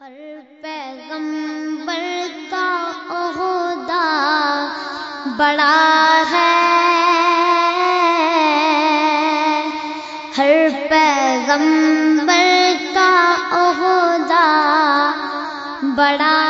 ہر پیغمبر کا عہدہ بڑا ہے۔ ہر پیغمبر کا عہدہ بڑا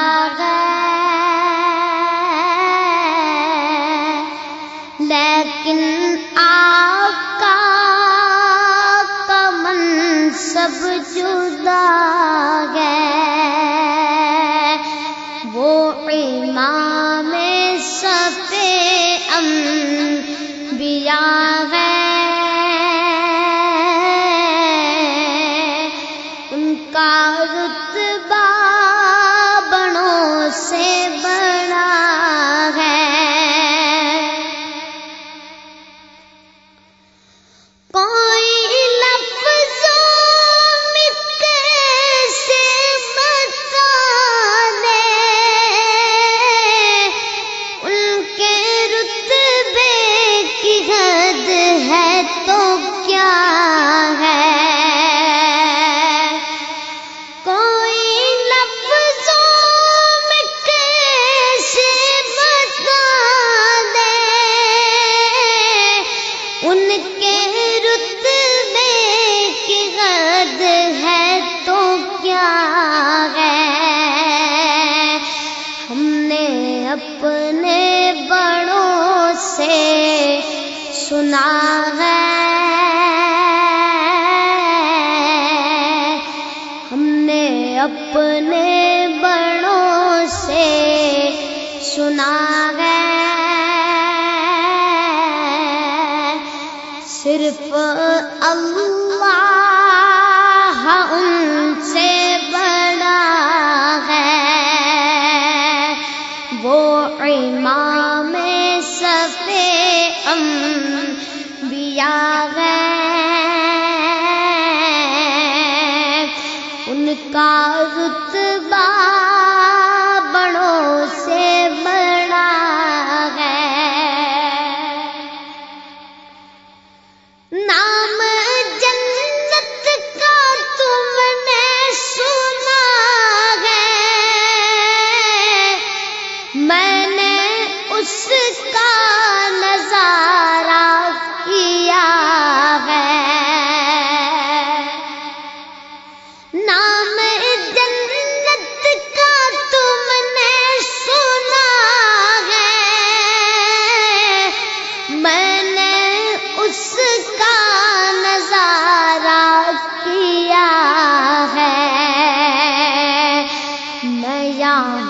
سنا ہے۔ ہم نے اپنے بڑوں سے سنا ہے۔ صرف اللہ ان کا رتبہ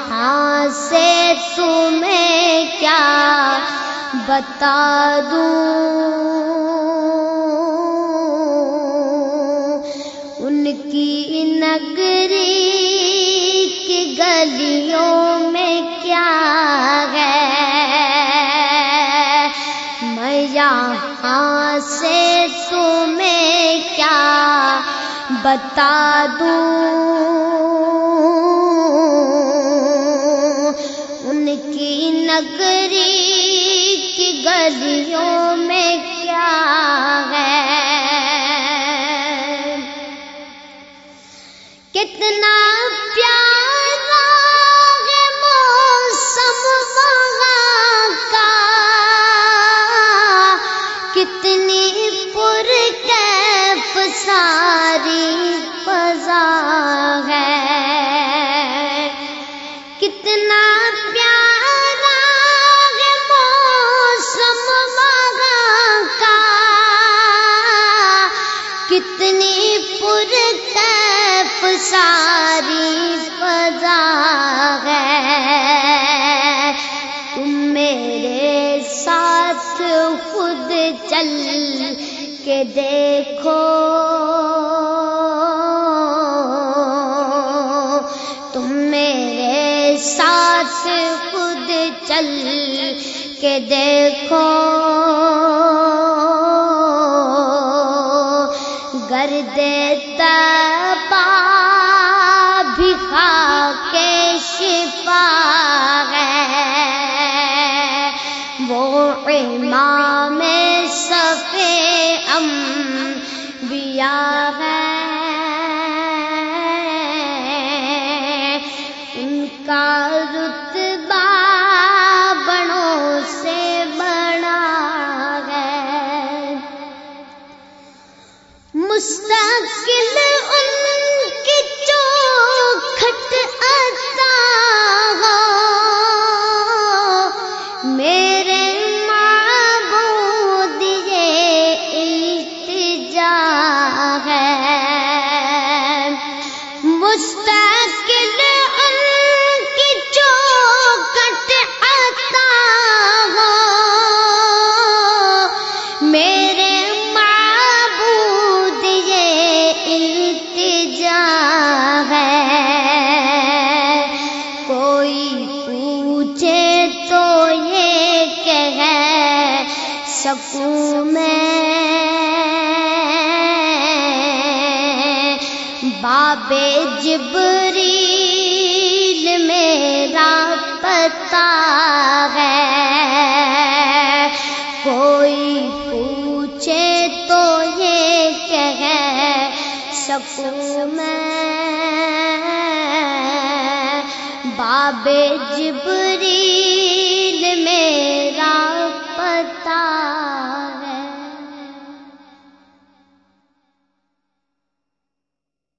یہاں سے تمہیں کیا بتا دوں؟ ان کی نگری کی گلیوں میں کیا ہے؟ میں یہاں سے تمہیں کیا بتا دوں؟ نگری کی گلیوں میں کیا ہے؟ کتنا پیارا ہے موسم وہاں کا، کتنی پر کیف ساری فضا ہے۔ کتنا پیارا کتنی پر ساری فضا ہے۔ تم میرے ساتھ خود چل کے دیکھو۔ تم میرے ساتھ خود چل کے دیکھو۔ گرد تبا بھی کھا کے شفا ہے۔ وہ امام سفے انبیاء ہے مستقل سکوں میں۔ باب جبریل میرا پتا ہے۔ کوئی پوچھے تو یہ کہ سکوں میں۔ باب جبریل